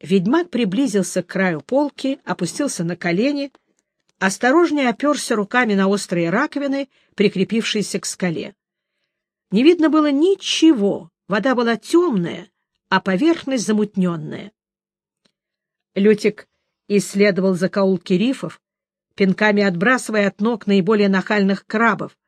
Ведьмак приблизился к краю полки, опустился на колени, осторожнее оперся руками на острые раковины, прикрепившиеся к скале. Не видно было ничего, вода была темная, а поверхность замутненная. Лютик исследовал закоулки рифов, пинками отбрасывая от ног наиболее нахальных крабов,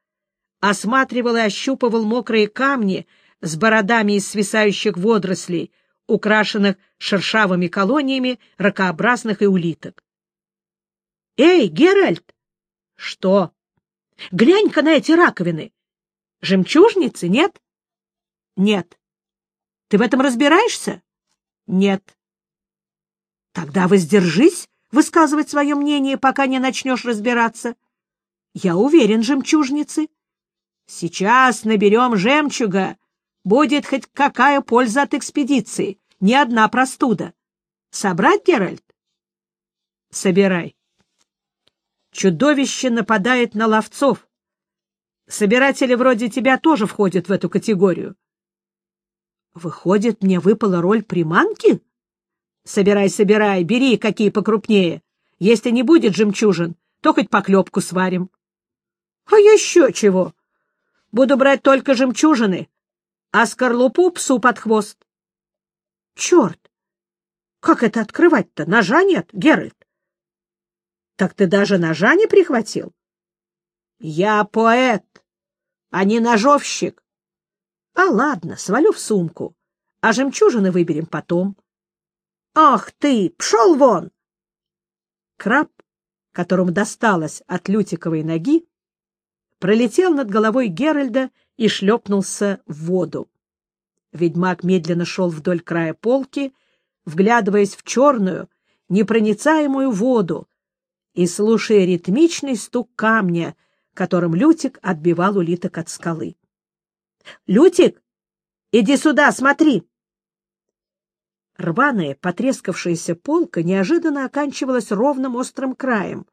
осматривал и ощупывал мокрые камни с бородами из свисающих водорослей, украшенных шершавыми колониями ракообразных и улиток. — Эй, Геральт! — Что? — Глянь-ка на эти раковины. Жемчужницы, нет? — Нет. — Ты в этом разбираешься? — Нет. — Тогда воздержись высказывать свое мнение, пока не начнешь разбираться. Я уверен, жемчужницы. Сейчас наберем жемчуга. Будет хоть какая польза от экспедиции, ни одна простуда. Собрать, Геральт? Собирай. Чудовище нападает на ловцов. Собиратели вроде тебя тоже входят в эту категорию. Выходит, мне выпала роль приманки? Собирай, собирай, бери, какие покрупнее. Если не будет жемчужин, то хоть поклепку сварим. А еще чего? Буду брать только жемчужины, а скорлупу псу под хвост. Черт! Как это открывать-то? Ножа нет, Геральт. Так ты даже ножа не прихватил? Я поэт, а не ножовщик. А ладно, свалю в сумку, а жемчужины выберем потом. Ах ты, пшел вон! Краб, которому досталось от Лютиковой ноги, пролетел над головой Геральда и шлепнулся в воду. Ведьмак медленно шел вдоль края полки, вглядываясь в черную, непроницаемую воду и слушая ритмичный стук камня, которым Лютик отбивал улиток от скалы. — Лютик, иди сюда, смотри! Рваная, потрескавшаяся полка неожиданно оканчивалась ровным острым краем,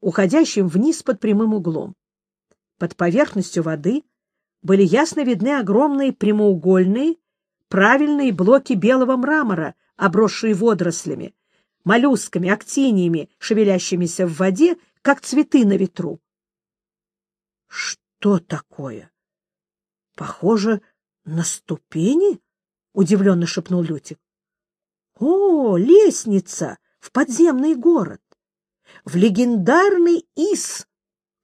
уходящим вниз под прямым углом. Под поверхностью воды были ясно видны огромные прямоугольные, правильные блоки белого мрамора, обросшие водорослями, моллюсками, актиниями, шевелящимися в воде, как цветы на ветру. — Что такое? — Похоже на ступени? — удивленно шепнул Лютик. — О, лестница в подземный город! В легендарный Ис!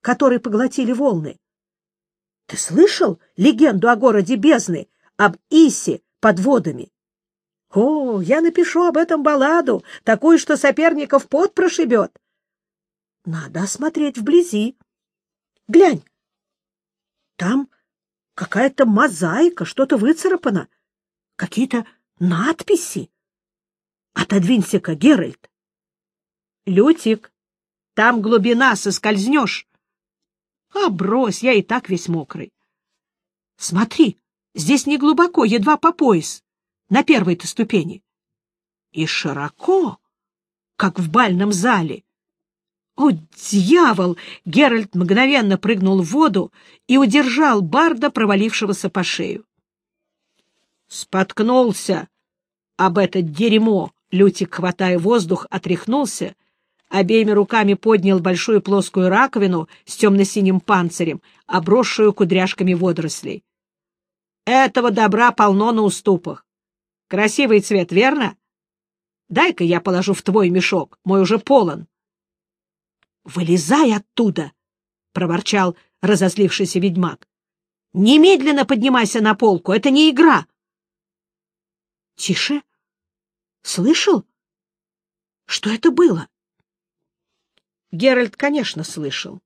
который поглотили волны. Ты слышал легенду о городе бездны, об Исе под водами? О, я напишу об этом балладу, такую, что соперников пот прошибет. Надо осмотреть вблизи. Глянь, там какая-то мозаика, что-то выцарапано, какие-то надписи. Отодвинься-ка, Геральт. Лютик, там глубина, соскользнешь. А, брось, я и так весь мокрый. Смотри, здесь не глубоко, едва по пояс, на первой-то ступени. И широко, как в бальном зале. О, дьявол! Геральт мгновенно прыгнул в воду и удержал барда, провалившегося по шею. Споткнулся об это дерьмо. Лютик, хватая воздух, отряхнулся обеими руками поднял большую плоскую раковину с темно-синим панцирем, обросшую кудряшками водорослей. Этого добра полно на уступах. Красивый цвет, верно? Дай-ка я положу в твой мешок, мой уже полон. — Вылезай оттуда! — проворчал разозлившийся ведьмак. — Немедленно поднимайся на полку, это не игра! — Тише! Слышал? Что это было? Геральт, конечно, слышал.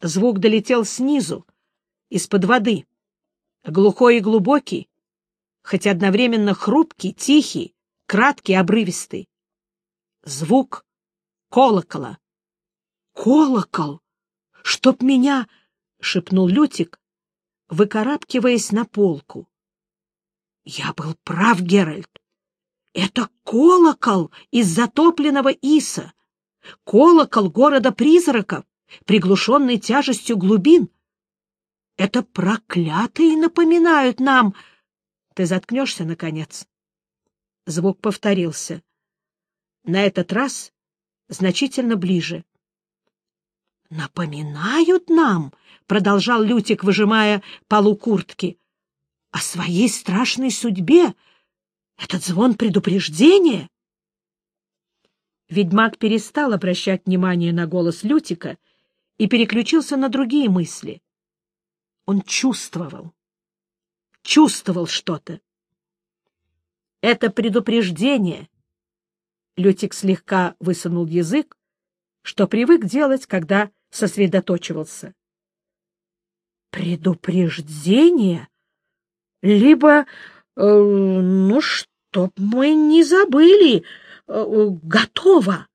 Звук долетел снизу, из-под воды, глухой и глубокий, хоть одновременно хрупкий, тихий, краткий, обрывистый. Звук колокола. «Колокол! Чтоб меня!» — шепнул Лютик, выкарабкиваясь на полку. «Я был прав, Геральт. Это колокол из затопленного Иса колокол города призраков, приглушенный тяжестью глубин. Это проклятые напоминают нам... Ты заткнешься, наконец? Звук повторился. На этот раз значительно ближе. «Напоминают нам», — продолжал Лютик, выжимая полу куртки, — «о своей страшной судьбе. Этот звон предупреждения». Ведьмак перестал обращать внимание на голос Лютика и переключился на другие мысли. Он чувствовал. Чувствовал что-то. Это предупреждение. Лютик слегка высунул язык, что привык делать, когда сосредоточивался. Предупреждение? Либо, э, ну, чтоб мы не забыли, готово.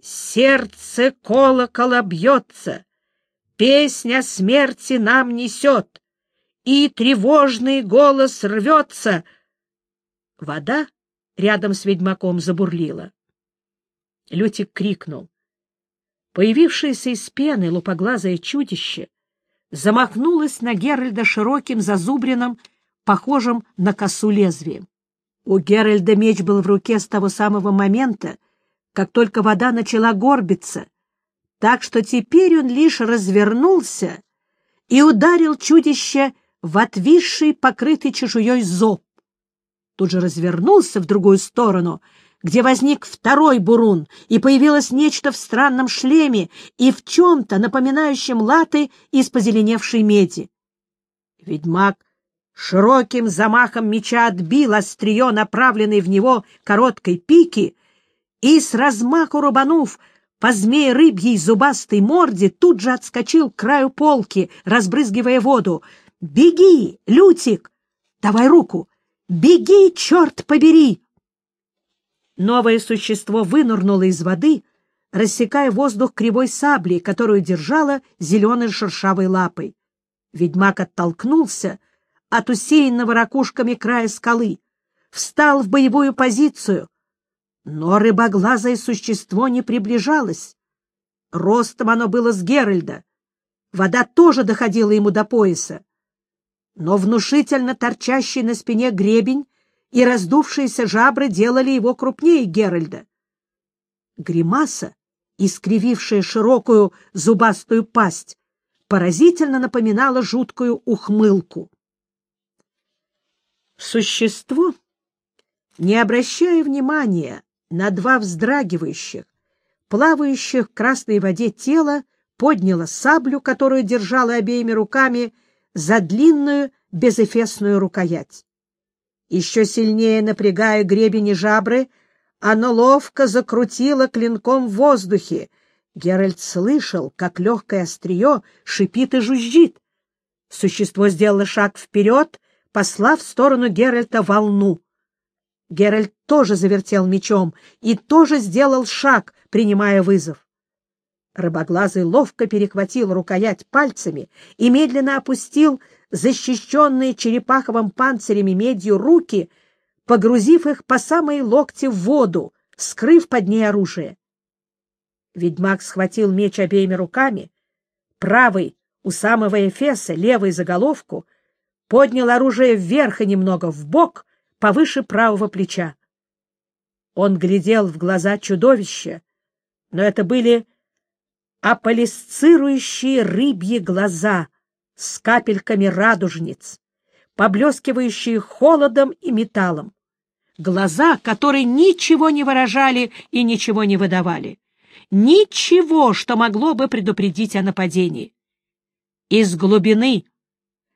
Сердце колокола бьется, песня смерти нам несет, и тревожный голос рвется. Вода рядом с ведьмаком забурлила. Лютик крикнул. Появившееся из пены лупоглазое чудище замахнулось на Геральда широким зазубренным, похожим на косу лезвием. У Геральда меч был в руке с того самого момента, как только вода начала горбиться, так что теперь он лишь развернулся и ударил чудище в отвисший, покрытый чешуей зоб. Тут же развернулся в другую сторону — где возник второй бурун, и появилось нечто в странном шлеме и в чем-то напоминающем латы из позеленевшей меди. Ведьмак широким замахом меча отбил острие, направленной в него короткой пики, и, с размаху рубанув по змее рыбьей зубастой морде, тут же отскочил к краю полки, разбрызгивая воду. «Беги, Лютик! Давай руку! Беги, черт побери!» Новое существо вынырнуло из воды, рассекая воздух кривой саблей, которую держала зеленой шершавой лапой. Ведьмак оттолкнулся от усеянного ракушками края скалы, встал в боевую позицию, но рыбоглазое существо не приближалось. Ростом оно было с Геральда. Вода тоже доходила ему до пояса. Но внушительно торчащий на спине гребень и раздувшиеся жабры делали его крупнее Геральда. Гримаса, искривившая широкую зубастую пасть, поразительно напоминала жуткую ухмылку. Существо, не обращая внимания на два вздрагивающих, плавающих в красной воде тела, подняло саблю, которую держала обеими руками, за длинную безэфесную рукоять. Еще сильнее напрягая гребень и жабры, оно ловко закрутило клинком в воздухе. Геральт слышал, как легкое острие шипит и жужжит. Существо сделало шаг вперед, послав в сторону Геральта волну. Геральт тоже завертел мечом и тоже сделал шаг, принимая вызов. Рыбоглазый ловко перехватил рукоять пальцами и медленно опустил защищенные черепаховым панцирем и медью руки, погрузив их по самые локти в воду, скрыв под ней оружие. Ведьмак схватил меч обеими руками, правый у самого Эфеса, левый за головку, поднял оружие вверх и немного вбок, повыше правого плеча. Он глядел в глаза чудовища, но это были аполисцирующие рыбьи глаза, с капельками радужниц, поблескивающие холодом и металлом. Глаза, которые ничего не выражали и ничего не выдавали. Ничего, что могло бы предупредить о нападении. Из глубины,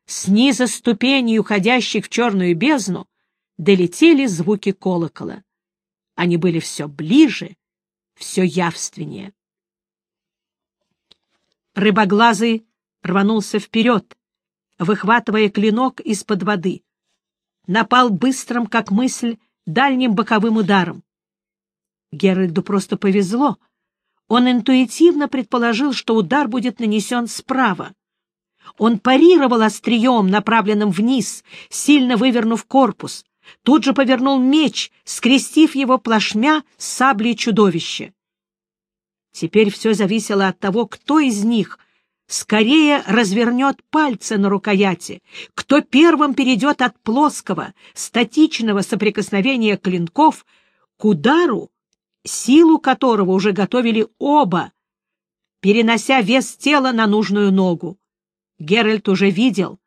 снизу ступеней, уходящих в черную бездну, долетели звуки колокола. Они были все ближе, все явственнее. Рыбоглазый рванулся вперед, выхватывая клинок из-под воды. Напал быстрым, как мысль, дальним боковым ударом. Геральду просто повезло. Он интуитивно предположил, что удар будет нанесен справа. Он парировал острием, направленным вниз, сильно вывернув корпус. Тут же повернул меч, скрестив его плашмя с саблей чудовища. Теперь все зависело от того, кто из них скорее развернет пальцы на рукояти, кто первым перейдет от плоского, статичного соприкосновения клинков к удару, силу которого уже готовили оба, перенося вес тела на нужную ногу. Геральт уже видел,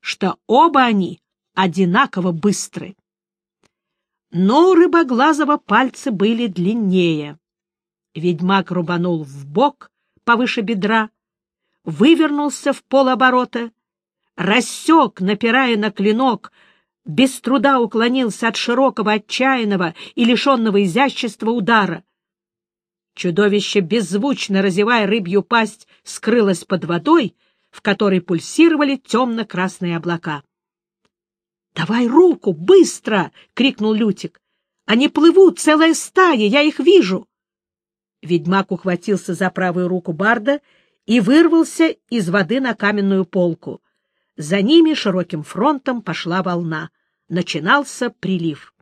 что оба они одинаково быстры. Но у Рыбоглазого пальцы были длиннее. Ведьмак рубанул в бок повыше бедра, вывернулся в полоборота, рассек, напирая на клинок, без труда уклонился от широкого, отчаянного и лишенного изящества удара. Чудовище, беззвучно разевая рыбью пасть, скрылось под водой, в которой пульсировали темно-красные облака. — Давай руку, быстро! — крикнул Лютик. — Они плывут, целая стая, я их вижу! Ведьмак ухватился за правую руку Барда и вырвался из воды на каменную полку. За ними широким фронтом пошла волна. Начинался прилив.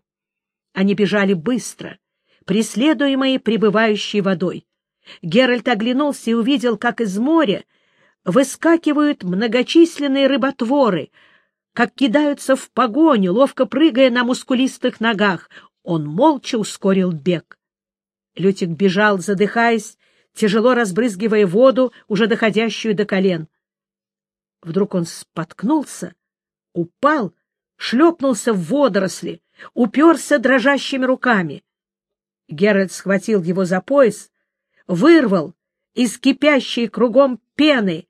Они бежали быстро, преследуемые прибывающей водой. Геральт оглянулся и увидел, как из моря выскакивают многочисленные рыботворы, как кидаются в погоню, ловко прыгая на мускулистых ногах. Он молча ускорил бег. Лютик бежал, задыхаясь, тяжело разбрызгивая воду, уже доходящую до колен. Вдруг он споткнулся, упал, шлепнулся в водоросли, уперся дрожащими руками. Геральт схватил его за пояс, вырвал из кипящей кругом пены. —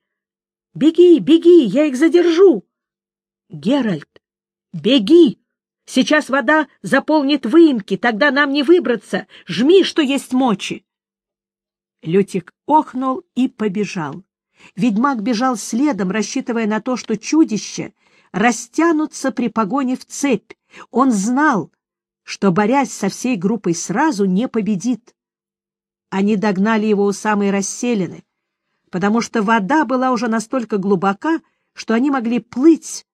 Беги, беги, я их задержу! — Геральт, беги! Сейчас вода заполнит выемки, тогда нам не выбраться. Жми, что есть мочи. Лютик охнул и побежал. Ведьмак бежал следом, рассчитывая на то, что чудище растянутся при погоне в цепь. Он знал, что, борясь со всей группой сразу, не победит. Они догнали его у самой расселины, потому что вода была уже настолько глубока, что они могли плыть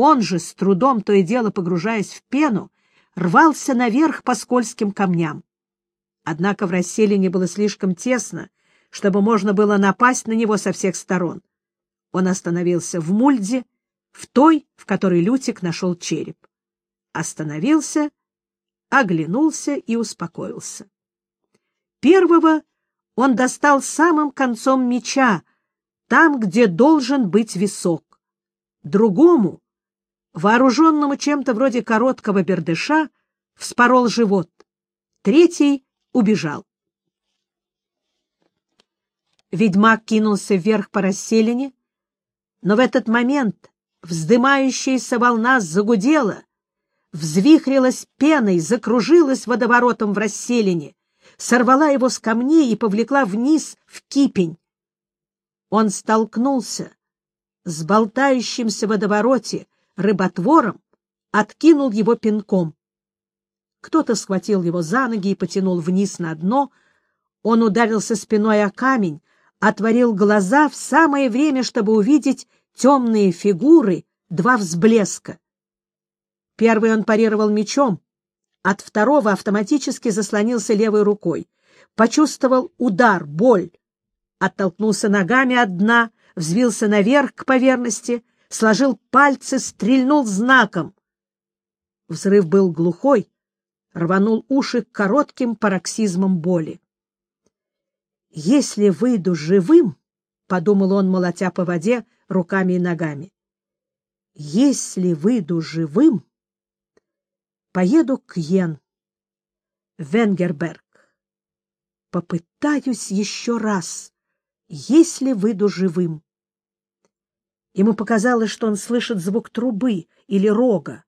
он же, с трудом то и дело погружаясь в пену, рвался наверх по скользким камням. Однако в расселине было слишком тесно, чтобы можно было напасть на него со всех сторон. Он остановился в мульде, в той, в которой Лютик нашел череп. Остановился, оглянулся и успокоился. Первого он достал самым концом меча, там, где должен быть висок. Другому вооруженному чем-то вроде короткого бердыша, вспорол живот. Третий убежал. Ведьмак кинулся вверх по расселине, но в этот момент вздымающаяся волна загудела, взвихрилась пеной, закружилась водоворотом в расселине, сорвала его с камней и повлекла вниз в кипень. Он столкнулся с болтающимся в водовороте рыботвором, откинул его пинком. Кто-то схватил его за ноги и потянул вниз на дно. Он ударился спиной о камень, отворил глаза в самое время, чтобы увидеть темные фигуры, два взблеска. Первый он парировал мечом, от второго автоматически заслонился левой рукой. Почувствовал удар, боль. Оттолкнулся ногами от дна, взвился наверх к поверхности, сложил пальцы, стрельнул знаком. Взрыв был глухой, рванул уши коротким пароксизмом боли. «Если выйду живым, — подумал он, молотя по воде руками и ногами, — если выйду живым, поеду к Йен, Венгерберг. Попытаюсь еще раз, если выйду живым. Ему показалось, что он слышит звук трубы или рога.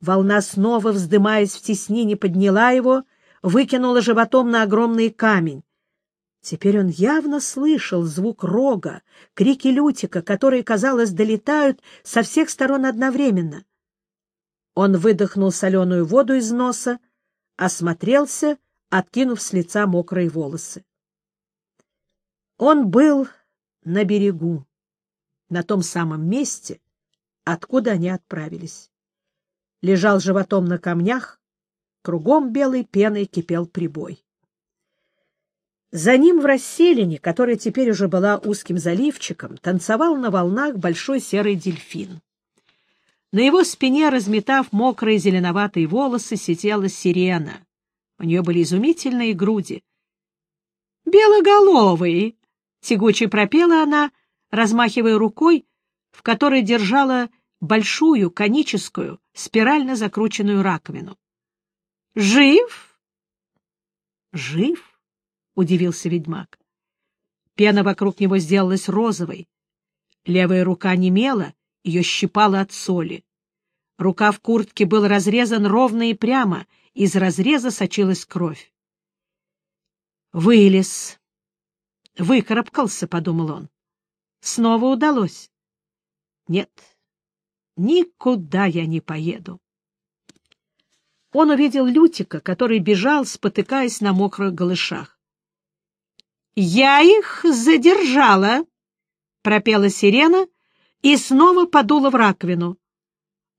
Волна снова, вздымаясь в теснине, подняла его, выкинула животом на огромный камень. Теперь он явно слышал звук рога, крики Лютика, которые, казалось, долетают со всех сторон одновременно. Он выдохнул соленую воду из носа, осмотрелся, откинув с лица мокрые волосы. Он был на берегу на том самом месте, откуда они отправились. Лежал животом на камнях, кругом белой пеной кипел прибой. За ним в расселине, которая теперь уже была узким заливчиком, танцевал на волнах большой серый дельфин. На его спине, разметав мокрые зеленоватые волосы, сидела сирена. У нее были изумительные груди. «Белоголовый!» — тягуче пропела она, размахивая рукой, в которой держала большую, коническую, спирально закрученную раковину. «Жив?» «Жив?» — удивился ведьмак. Пена вокруг него сделалась розовой. Левая рука немела, ее щипала от соли. Рука в куртке был разрезан ровно и прямо, из разреза сочилась кровь. «Вылез!» «Выкарабкался», — подумал он. «Снова удалось?» «Нет, никуда я не поеду». Он увидел Лютика, который бежал, спотыкаясь на мокрых голышах. «Я их задержала!» — пропела сирена и снова подула в раковину.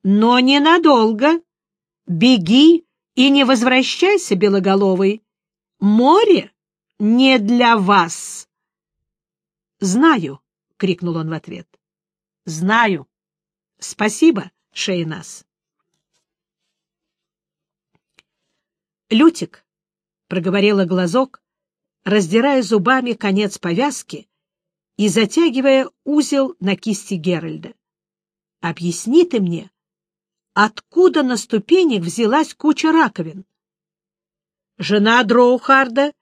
«Но ненадолго. Беги и не возвращайся, белоголовый. Море не для вас!» «Знаю!» — крикнул он в ответ. «Знаю. Спасибо, Шейнас». «Лютик», — проговорила глазок, раздирая зубами конец повязки и затягивая узел на кисти Геральда. «Объясни ты мне, откуда на ступенях взялась куча раковин?» «Жена Дроухарда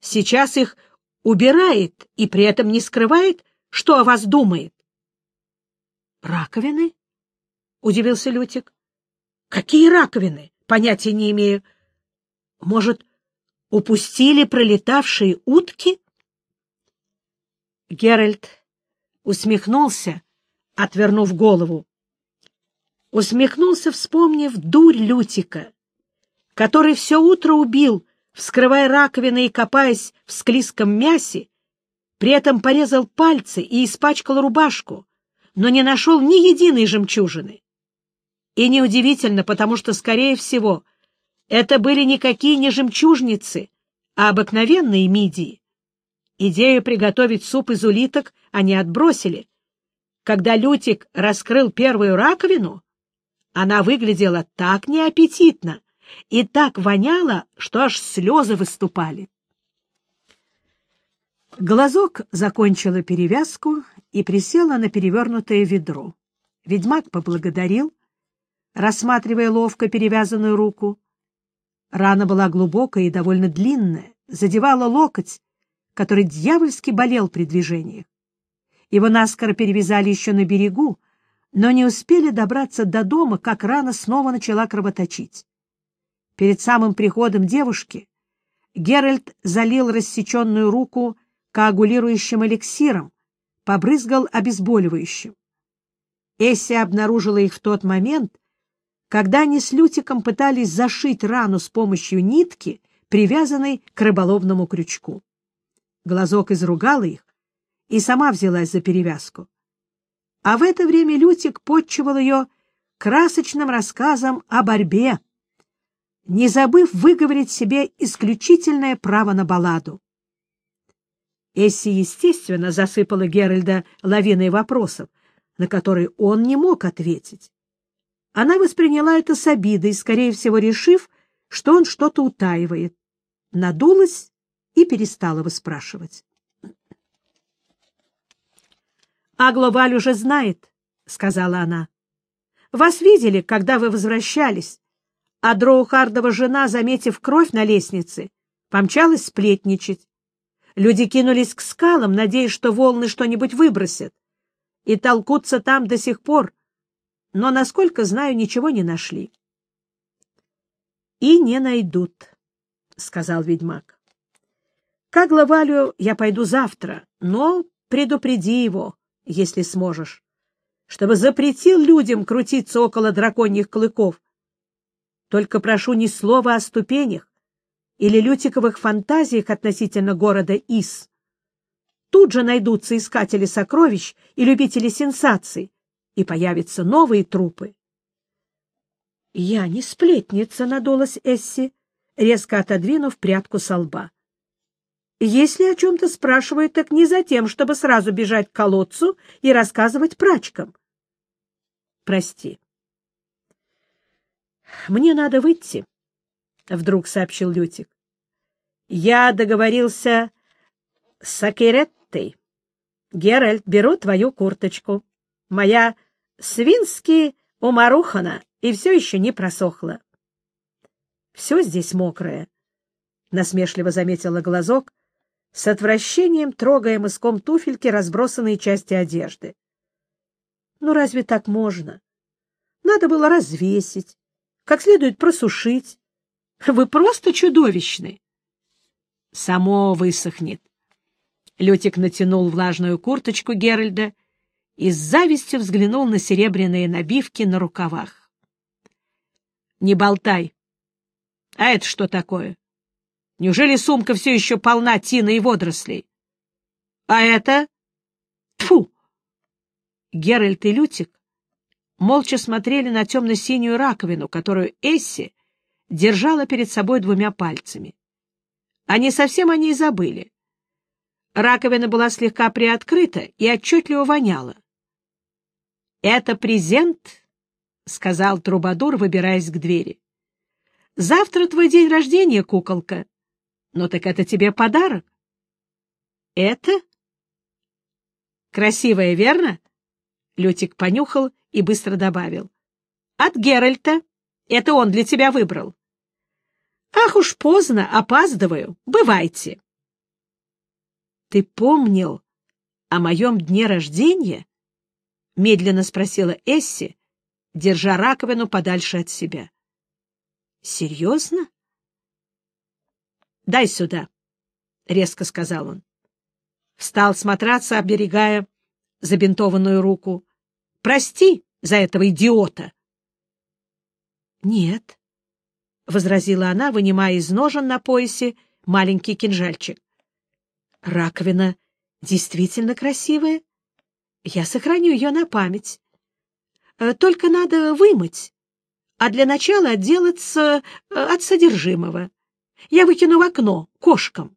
сейчас их убирает и при этом не скрывает, что о вас думает». «Раковины?» — удивился Лютик. «Какие раковины? Понятия не имею. Может, упустили пролетавшие утки? Геральт усмехнулся, отвернув голову. Усмехнулся, вспомнив дурь Лютика, который все утро убил, вскрывая раковины и копаясь в склизком мясе, при этом порезал пальцы и испачкал рубашку, но не нашел ни единой жемчужины. И неудивительно, потому что, скорее всего, это были никакие не жемчужницы, а обыкновенные мидии. Идею приготовить суп из улиток они отбросили. Когда Лютик раскрыл первую раковину, она выглядела так неаппетитно и так воняла, что аж слезы выступали. Глазок закончила перевязку и присела на перевернутое ведро. Ведьмак поблагодарил, рассматривая ловко перевязанную руку, Рана была глубокая и довольно длинная, задевала локоть, который дьявольски болел при движениях. Его наскоро перевязали еще на берегу, но не успели добраться до дома, как рана снова начала кровоточить. Перед самым приходом девушки Геральт залил рассеченную руку коагулирующим эликсиром, побрызгал обезболивающим. Эсси обнаружила их в тот момент, когда они с Лютиком пытались зашить рану с помощью нитки, привязанной к рыболовному крючку. Глазок изругала их и сама взялась за перевязку. А в это время Лютик подчивал ее красочным рассказом о борьбе, не забыв выговорить себе исключительное право на балладу. Эсси, естественно, засыпала Геральда лавиной вопросов, на которые он не мог ответить. Она восприняла это с обидой, скорее всего, решив, что он что-то утаивает. Надулась и перестала выспрашивать. — А Глобаль уже знает, — сказала она. — Вас видели, когда вы возвращались, а Дроухардова жена, заметив кровь на лестнице, помчалась сплетничать. Люди кинулись к скалам, надеясь, что волны что-нибудь выбросят, и толкутся там до сих пор, но, насколько знаю, ничего не нашли. — И не найдут, — сказал ведьмак. — К Агловалю я пойду завтра, но предупреди его, если сможешь, чтобы запретил людям крутиться около драконьих клыков. Только прошу ни слова о ступенях или лютиковых фантазиях относительно города Ис. Тут же найдутся искатели сокровищ и любители сенсаций, и появятся новые трупы. — Я не сплетница, — надулась Эсси, резко отодвинув прядку со лба. — Если о чем-то спрашивают, так не за тем, чтобы сразу бежать к колодцу и рассказывать прачкам. Прости. Мне надо выйти, — вдруг сообщил Лютик. Я договорился с Акереттой. Геральт, беру твою курточку. Моя свински умарухана и все еще не просохла. Все здесь мокрое, — насмешливо заметила глазок, с отвращением трогая мыском туфельки разбросанные части одежды. Ну разве так можно? Надо было развесить, как следует просушить. Вы просто чудовищны. Само высохнет. Лютик натянул влажную курточку Геральда и с завистью взглянул на серебряные набивки на рукавах. — Не болтай. — А это что такое? Неужели сумка все еще полна тины и водорослей? — А это? Тфу! Геральт и Лютик молча смотрели на темно-синюю раковину, которую Эсси держала перед собой двумя пальцами. Они совсем о ней забыли. Раковина была слегка приоткрыта и отчетливо воняла. — Это презент, — сказал Трубадур, выбираясь к двери. — Завтра твой день рождения, куколка. Ну так это тебе подарок. — Это? — Красивая, верно? Лютик понюхал и быстро добавил. — От Геральта. Это он для тебя выбрал. — Ах уж поздно, опаздываю. Бывайте. — Ты помнил о моем дне рождения? — медленно спросила Эсси, держа раковину подальше от себя. — Серьезно? — Дай сюда, — резко сказал он. Встал с матраца, оберегая забинтованную руку. — Прости за этого идиота. — Нет, — возразила она, вынимая из ножен на поясе маленький кинжальчик. — Раковина действительно красивая. Я сохраню ее на память. Э, только надо вымыть, а для начала отделаться э, от содержимого. Я выкину в окно кошкам.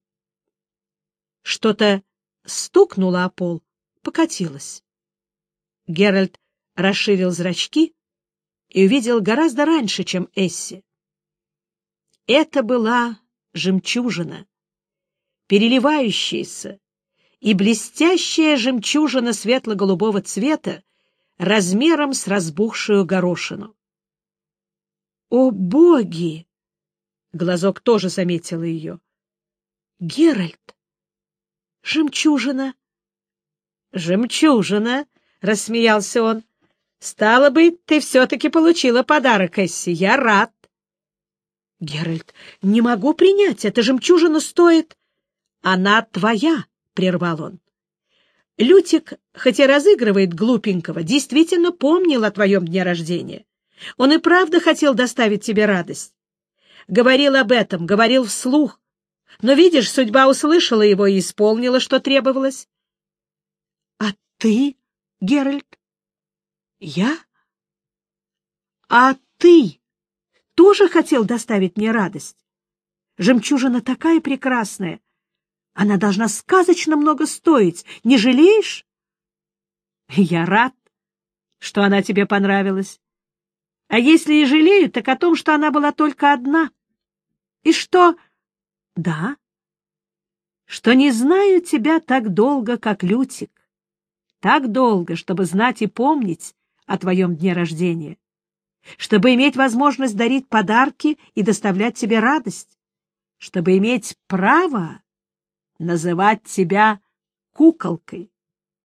Что-то стукнуло о пол, покатилось. Геральт расширил зрачки и увидел гораздо раньше, чем Эсси. Это была жемчужина, переливающаяся и блестящая жемчужина светло-голубого цвета размером с разбухшую горошину. «О, боги!» Глазок тоже заметила ее. «Геральт! Жемчужина!» «Жемчужина!» — рассмеялся он. «Стало быть, ты все-таки получила подарок, Эсси. Я рад!» «Геральт, не могу принять. Эта жемчужина стоит...» «Она твоя!» — прервал он. Лютик, хотя разыгрывает глупенького, действительно помнил о твоем дне рождения. Он и правда хотел доставить тебе радость говорил об этом, говорил вслух. Но, видишь, судьба услышала его и исполнила, что требовалось. — А ты, Геральт? — Я? — А ты тоже хотел доставить мне радость? Жемчужина такая прекрасная. Она должна сказочно много стоить. Не жалеешь? — Я рад, что она тебе понравилась. А если и жалею, так о том, что она была только одна. И что... Да, что не знаю тебя так долго, как Лютик. Так долго, чтобы знать и помнить о твоем дне рождения. Чтобы иметь возможность дарить подарки и доставлять тебе радость. Чтобы иметь право называть тебя куколкой.